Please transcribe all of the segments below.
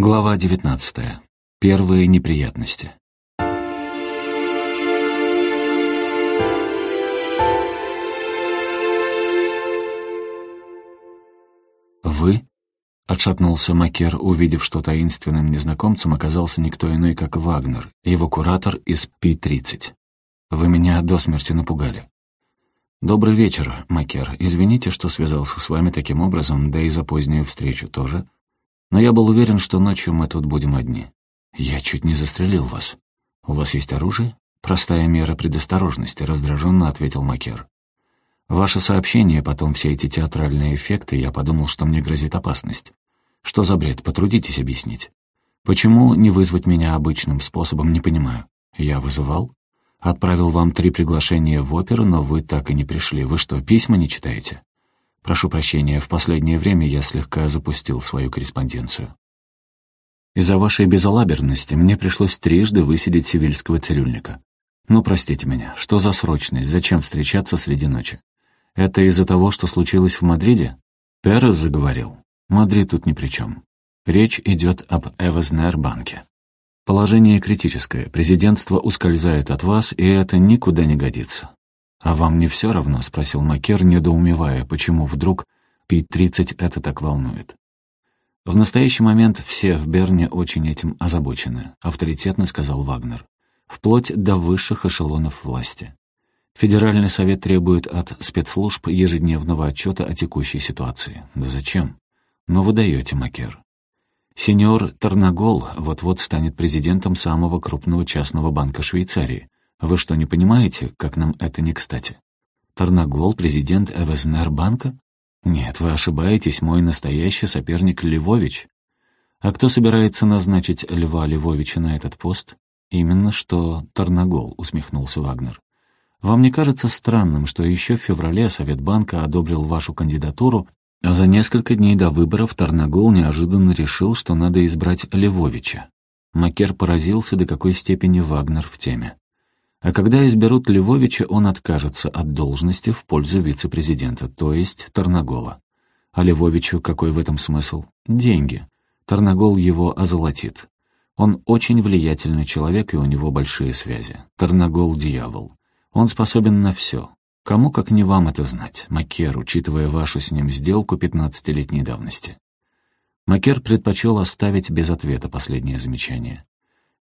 Глава 19. Первые неприятности. «Вы?» — отшатнулся Макер, увидев, что таинственным незнакомцем оказался никто иной, как Вагнер, его куратор из Пи-30. «Вы меня до смерти напугали». «Добрый вечер, Макер. Извините, что связался с вами таким образом, да и за позднюю встречу тоже. Но я был уверен, что ночью мы тут будем одни. Я чуть не застрелил вас. У вас есть оружие? Простая мера предосторожности, раздраженно ответил Макер. Ваше сообщение, потом все эти театральные эффекты, я подумал, что мне грозит опасность. Что за бред? Потрудитесь объяснить. Почему не вызвать меня обычным способом, не понимаю. Я вызывал? Отправил вам три приглашения в оперу, но вы так и не пришли. Вы что, письма не читаете? Прошу прощения, в последнее время я слегка запустил свою корреспонденцию. Из-за вашей безалаберности мне пришлось трижды высидеть сивильского цирюльника. Ну, простите меня, что за срочность, зачем встречаться среди ночи? Это из-за того, что случилось в Мадриде? Перес заговорил. Мадрид тут ни при чем. Речь идет об Эвезнер-банке. Положение критическое, президентство ускользает от вас, и это никуда не годится. «А вам не все равно?» — спросил Макер, недоумевая, почему вдруг Пи-30 это так волнует. «В настоящий момент все в Берне очень этим озабочены», — авторитетно сказал Вагнер. «Вплоть до высших эшелонов власти. Федеральный совет требует от спецслужб ежедневного отчета о текущей ситуации. Да зачем? Но вы даете, Макер. Сеньор Тарнагол вот-вот станет президентом самого крупного частного банка Швейцарии. Вы что, не понимаете, как нам это не кстати? Тарнагол, президент Эвезнер банка? Нет, вы ошибаетесь, мой настоящий соперник Львович. А кто собирается назначить Льва Львовича на этот пост? Именно что Тарнагол, усмехнулся Вагнер. Вам не кажется странным, что еще в феврале Совет банка одобрил вашу кандидатуру, а за несколько дней до выборов Тарнагол неожиданно решил, что надо избрать Львовича? Макер поразился, до какой степени Вагнер в теме. А когда изберут Львовича, он откажется от должности в пользу вице-президента, то есть Тарнагола. А Львовичу какой в этом смысл? Деньги. Тарнагол его озолотит. Он очень влиятельный человек, и у него большие связи. Тарнагол — дьявол. Он способен на все. Кому, как не вам, это знать, Макер, учитывая вашу с ним сделку пятнадцатилетней давности. Макер предпочел оставить без ответа последнее замечание.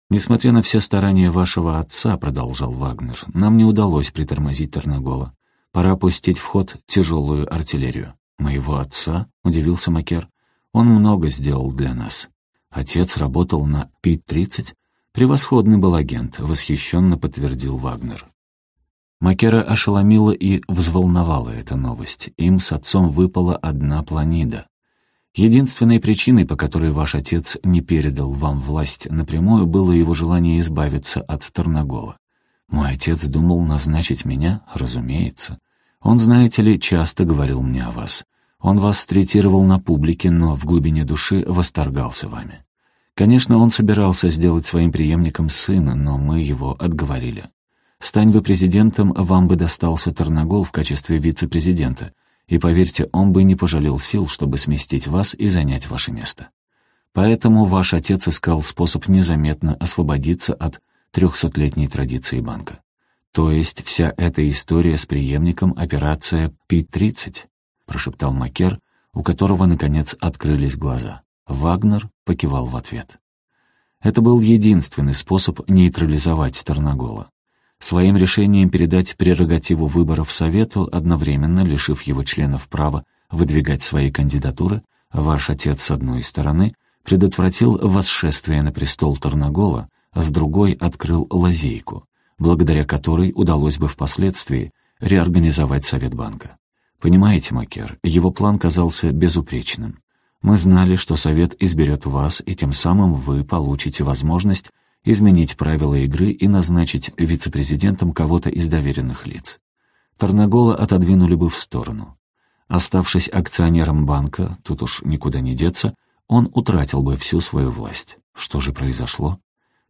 «Несмотря на все старания вашего отца», — продолжал Вагнер, «нам не удалось притормозить Тарнагола. Пора пустить в ход тяжелую артиллерию». «Моего отца?» — удивился Макер. «Он много сделал для нас. Отец работал на Пит-30. Превосходный был агент», — восхищенно подтвердил Вагнер. Макера ошеломила и взволновала эта новость. Им с отцом выпала одна планида. Единственной причиной, по которой ваш отец не передал вам власть напрямую, было его желание избавиться от Тарнагола. Мой отец думал назначить меня, разумеется. Он, знаете ли, часто говорил мне о вас. Он вас третировал на публике, но в глубине души восторгался вами. Конечно, он собирался сделать своим преемником сына, но мы его отговорили. Стань вы президентом, вам бы достался Тарнагол в качестве вице-президента — и поверьте, он бы не пожалел сил, чтобы сместить вас и занять ваше место. Поэтому ваш отец искал способ незаметно освободиться от трехсотлетней традиции банка. То есть вся эта история с преемником операция Пи-30, прошептал Макер, у которого, наконец, открылись глаза. Вагнер покивал в ответ. Это был единственный способ нейтрализовать Тарнагола своим решением передать прерогативу выборов Совету, одновременно лишив его членов права выдвигать свои кандидатуры, ваш отец, с одной стороны, предотвратил восшествие на престол Тарнагола, а с другой открыл лазейку, благодаря которой удалось бы впоследствии реорганизовать Совет банка. Понимаете, Макер, его план казался безупречным. Мы знали, что Совет изберет вас, и тем самым вы получите возможность изменить правила игры и назначить вице-президентом кого-то из доверенных лиц. Тарнагола отодвинули бы в сторону. Оставшись акционером банка, тут уж никуда не деться, он утратил бы всю свою власть. Что же произошло?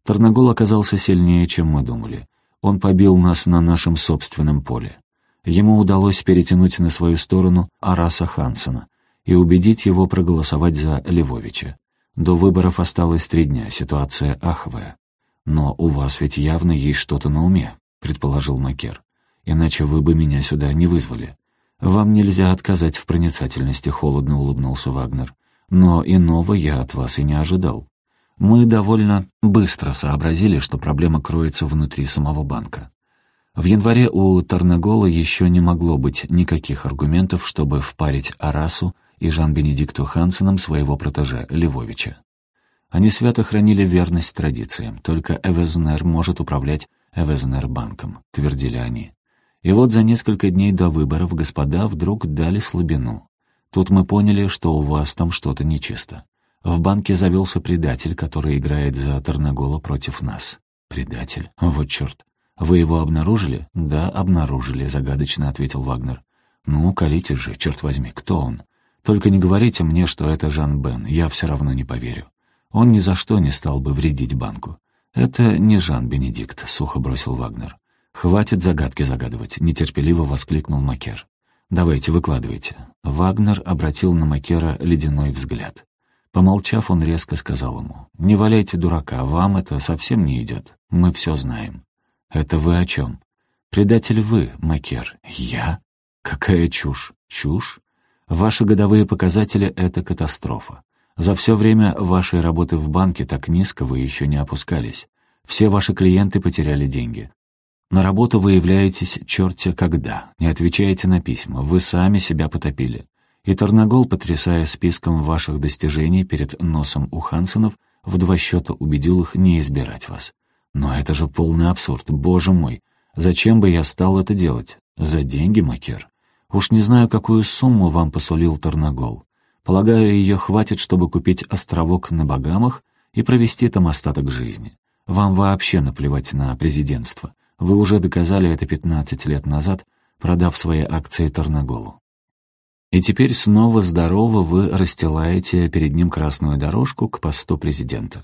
Тарнагол оказался сильнее, чем мы думали. Он побил нас на нашем собственном поле. Ему удалось перетянуть на свою сторону Араса Хансена и убедить его проголосовать за Левовича. До выборов осталось три дня, ситуация аховая. Но у вас ведь явно есть что-то на уме, предположил Макер. Иначе вы бы меня сюда не вызвали. Вам нельзя отказать в проницательности, холодно улыбнулся Вагнер. Но иного я от вас и не ожидал. Мы довольно быстро сообразили, что проблема кроется внутри самого банка. В январе у Тарнагола еще не могло быть никаких аргументов, чтобы впарить Арасу и Жан-Бенедикту Хансеном своего протеже Львовича. Они свято хранили верность традициям, только Эвезнер может управлять Эвезнер-банком, твердили они. И вот за несколько дней до выборов господа вдруг дали слабину. Тут мы поняли, что у вас там что-то нечисто. В банке завелся предатель, который играет за Тарнагола против нас. Предатель? Вот черт. Вы его обнаружили? Да, обнаружили, загадочно ответил Вагнер. Ну, колите же, черт возьми, кто он? Только не говорите мне, что это Жан Бен, я все равно не поверю. Он ни за что не стал бы вредить банку. Это не Жан Бенедикт, сухо бросил Вагнер. Хватит загадки загадывать, нетерпеливо воскликнул Макер. Давайте, выкладывайте. Вагнер обратил на Макера ледяной взгляд. Помолчав, он резко сказал ему, «Не валяйте дурака, вам это совсем не идет. Мы все знаем». «Это вы о чем?» «Предатель вы, Макер». «Я? Какая чушь?» «Чушь? Ваши годовые показатели — это катастрофа. За все время вашей работы в банке так низко вы еще не опускались. Все ваши клиенты потеряли деньги. На работу вы являетесь черти когда, не отвечаете на письма, вы сами себя потопили. И Тарнагол, потрясая списком ваших достижений перед носом у Хансенов, в два счета убедил их не избирать вас. Но это же полный абсурд, боже мой. Зачем бы я стал это делать? За деньги, Макер? Уж не знаю, какую сумму вам посулил Тарнагол. Полагаю, ее хватит, чтобы купить островок на Багамах и провести там остаток жизни. Вам вообще наплевать на президентство. Вы уже доказали это 15 лет назад, продав свои акции Тарнаголу. И теперь снова здорово вы расстилаете перед ним красную дорожку к посту президента.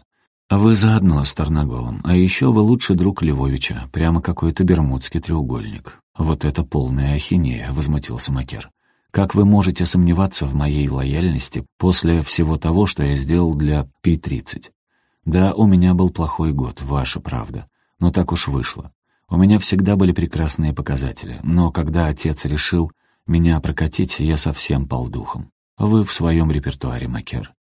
Вы заодно с Тарнаголом, а еще вы лучший друг Львовича, прямо какой-то бермудский треугольник. «Вот это полная ахинея», — возмутился Макер. «Как вы можете сомневаться в моей лояльности после всего того, что я сделал для Пи-30? Да, у меня был плохой год, ваша правда. Но так уж вышло. У меня всегда были прекрасные показатели, но когда отец решил меня прокатить, я совсем пал духом. Вы в своем репертуаре, Макер.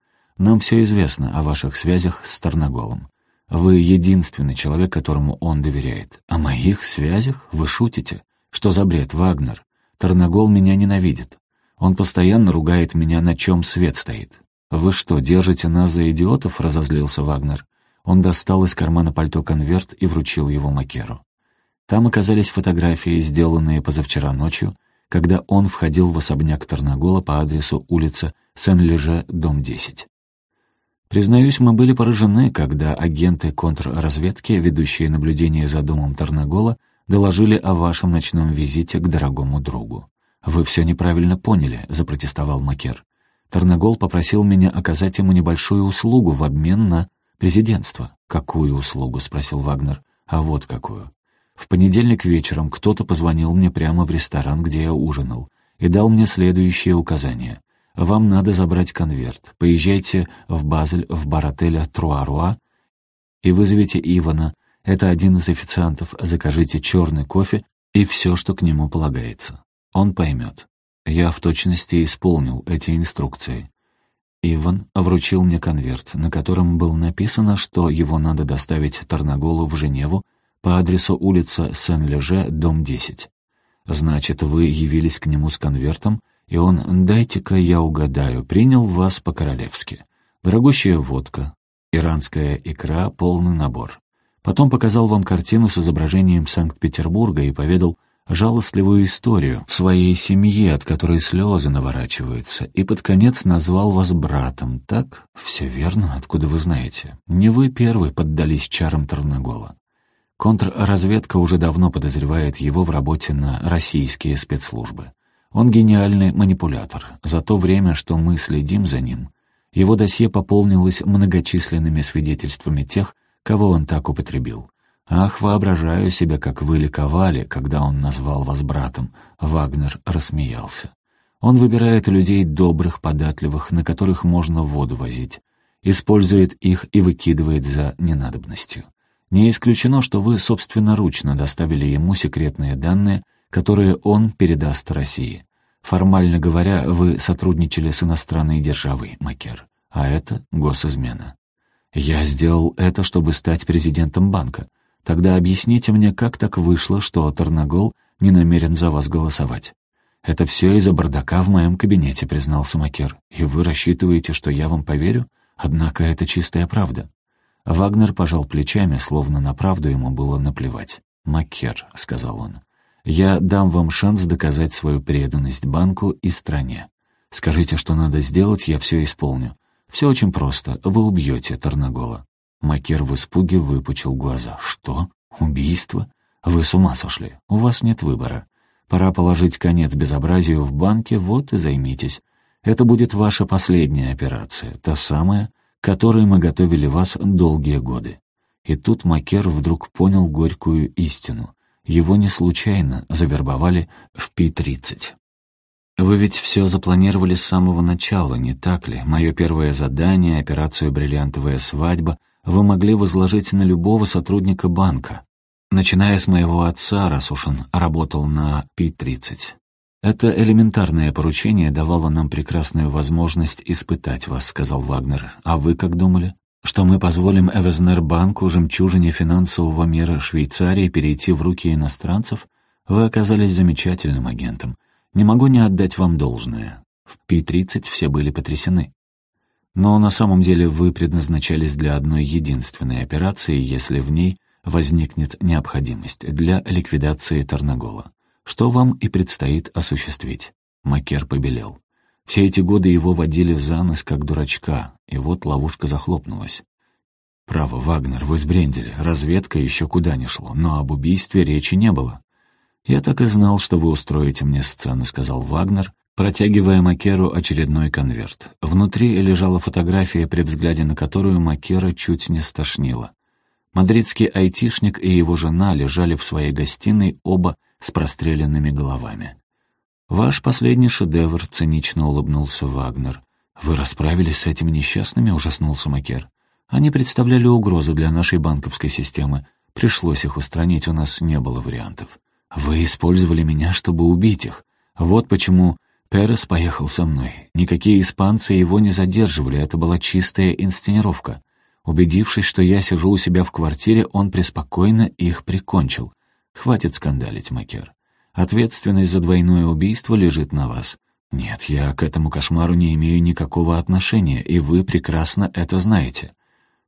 Нам все известно о ваших связях с Тарнаголом. Вы единственный человек, которому он доверяет. О моих связях? Вы шутите? Что за бред, Вагнер? Тарнагол меня ненавидит. Он постоянно ругает меня, на чем свет стоит. «Вы что, держите нас за идиотов?» — разозлился Вагнер. Он достал из кармана пальто конверт и вручил его Макеру. Там оказались фотографии, сделанные позавчера ночью, когда он входил в особняк Тарнагола по адресу улица Сен-Леже, дом 10. Признаюсь, мы были поражены, когда агенты контрразведки, ведущие наблюдение за домом Тарнагола, доложили о вашем ночном визите к дорогому другу. «Вы все неправильно поняли», — запротестовал Макер. Тарнагол попросил меня оказать ему небольшую услугу в обмен на президентство. «Какую услугу?» — спросил Вагнер. «А вот какую. В понедельник вечером кто-то позвонил мне прямо в ресторан, где я ужинал, и дал мне следующее указание. Вам надо забрать конверт. Поезжайте в Базель, в бар отеля Труаруа, и вызовите Ивана, это один из официантов. Закажите черный кофе и все, что к нему полагается. Он поймет. Я в точности исполнил эти инструкции. Иван вручил мне конверт, на котором было написано, что его надо доставить Тарнаголу в Женеву по адресу улица Сен-Леже, дом 10. Значит, вы явились к нему с конвертом, и он, дайте-ка я угадаю, принял вас по-королевски. Дорогущая водка, иранская икра, полный набор. Потом показал вам картину с изображением Санкт-Петербурга и поведал жалостливую историю своей семьи, от которой слезы наворачиваются, и под конец назвал вас братом. Так? Все верно, откуда вы знаете? Не вы первый поддались чарам Тарнагола. Контрразведка уже давно подозревает его в работе на российские спецслужбы. Он гениальный манипулятор. За то время, что мы следим за ним, его досье пополнилось многочисленными свидетельствами тех, кого он так употребил. «Ах, воображаю себя, как вы ликовали, когда он назвал вас братом», — Вагнер рассмеялся. «Он выбирает людей добрых, податливых, на которых можно воду возить. использует их и выкидывает за ненадобностью. Не исключено, что вы собственноручно доставили ему секретные данные, которые он передаст России. Формально говоря, вы сотрудничали с иностранной державой, Макер, а это госизмена. Я сделал это, чтобы стать президентом банка. Тогда объясните мне, как так вышло, что Тарнагол не намерен за вас голосовать. «Это все из-за бардака в моем кабинете», — признался Макер. «И вы рассчитываете, что я вам поверю? Однако это чистая правда». Вагнер пожал плечами, словно на правду ему было наплевать. «Макер», — сказал он, — «я дам вам шанс доказать свою преданность банку и стране. Скажите, что надо сделать, я все исполню. Все очень просто. Вы убьете Тарнагола». Макер в испуге выпучил глаза. «Что? Убийство? Вы с ума сошли. У вас нет выбора. Пора положить конец безобразию в банке, вот и займитесь. Это будет ваша последняя операция, та самая, которой мы готовили вас долгие годы». И тут Макер вдруг понял горькую истину. Его не случайно завербовали в Пи-30. «Вы ведь все запланировали с самого начала, не так ли? Мое первое задание, операцию «Бриллиантовая свадьба» вы могли возложить на любого сотрудника банка начиная с моего отца, раз уж он работал на Пи-30. «Это элементарное поручение давало нам прекрасную возможность испытать вас», — сказал Вагнер. «А вы как думали? Что мы позволим Эвезнер-банку, жемчужине финансового мира Швейцарии, перейти в руки иностранцев? Вы оказались замечательным агентом. Не могу не отдать вам должное. В Пи-30 все были потрясены. Но на самом деле вы предназначались для одной единственной операции, если в ней возникнет необходимость для ликвидации Тарнагола, что вам и предстоит осуществить. Макер побелел. Все эти годы его водили за нос, как дурачка, и вот ловушка захлопнулась. «Право, Вагнер, вы сбрендили, разведка еще куда ни шло, но об убийстве речи не было». «Я так и знал, что вы устроите мне сцену», — сказал Вагнер, протягивая Макеру очередной конверт. Внутри лежала фотография, при взгляде на которую Макера чуть не стошнило. Мадридский айтишник и его жена лежали в своей гостиной оба с простреленными головами. «Ваш последний шедевр», — цинично улыбнулся Вагнер. «Вы расправились с этими несчастными?» — ужаснулся Макер. «Они представляли угрозу для нашей банковской системы. Пришлось их устранить, у нас не было вариантов. Вы использовали меня, чтобы убить их. Вот почему Перес поехал со мной. Никакие испанцы его не задерживали, это была чистая инсценировка. Убедившись, что я сижу у себя в квартире, он преспокойно их прикончил. Хватит скандалить, Макер. Ответственность за двойное убийство лежит на вас. Нет, я к этому кошмару не имею никакого отношения, и вы прекрасно это знаете.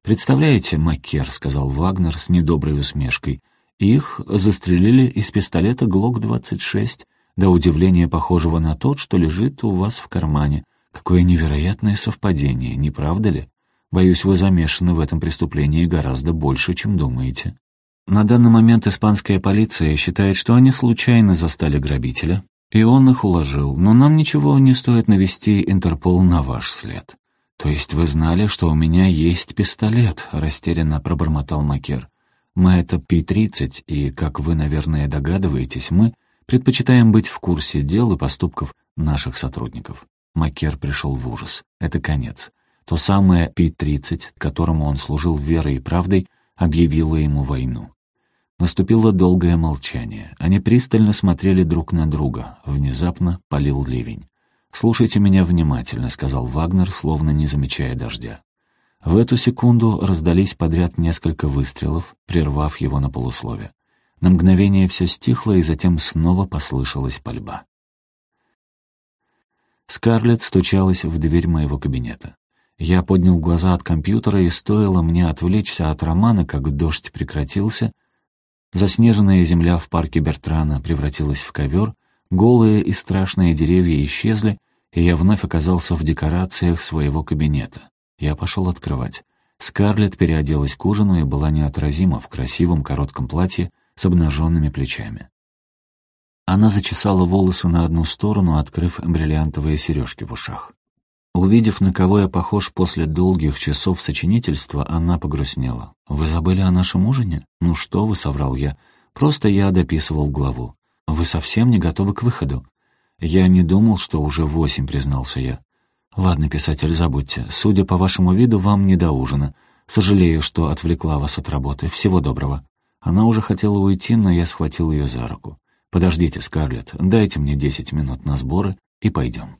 «Представляете, Маккер», — сказал Вагнер с недоброй усмешкой, «их застрелили из пистолета ГЛОК-26, до удивления похожего на тот, что лежит у вас в кармане. Какое невероятное совпадение, не правда ли?» Боюсь, вы замешаны в этом преступлении гораздо больше, чем думаете. На данный момент испанская полиция считает, что они случайно застали грабителя, и он их уложил, но нам ничего не стоит навести Интерпол на ваш след. То есть вы знали, что у меня есть пистолет, растерянно пробормотал Макер. Мы это Пи-30, и, как вы, наверное, догадываетесь, мы предпочитаем быть в курсе дел и поступков наших сотрудников. Макер пришел в ужас. Это конец. То самое Пи-30, которому он служил верой и правдой, объявило ему войну. Наступило долгое молчание. Они пристально смотрели друг на друга. Внезапно полил ливень. «Слушайте меня внимательно», — сказал Вагнер, словно не замечая дождя. В эту секунду раздались подряд несколько выстрелов, прервав его на полуслове. На мгновение все стихло, и затем снова послышалась пальба. Скарлетт стучалась в дверь моего кабинета. Я поднял глаза от компьютера, и стоило мне отвлечься от романа, как дождь прекратился. Заснеженная земля в парке Бертрана превратилась в ковер, голые и страшные деревья исчезли, и я вновь оказался в декорациях своего кабинета. Я пошел открывать. Скарлетт переоделась к ужину и была неотразима в красивом коротком платье с обнаженными плечами. Она зачесала волосы на одну сторону, открыв бриллиантовые сережки в ушах. Увидев, на кого я похож после долгих часов сочинительства, она погрустнела. «Вы забыли о нашем ужине? Ну что вы, — соврал я. Просто я дописывал главу. Вы совсем не готовы к выходу?» «Я не думал, что уже восемь», — признался я. «Ладно, писатель, забудьте. Судя по вашему виду, вам не до ужина. Сожалею, что отвлекла вас от работы. Всего доброго». Она уже хотела уйти, но я схватил ее за руку. «Подождите, Скарлетт, дайте мне десять минут на сборы и пойдем».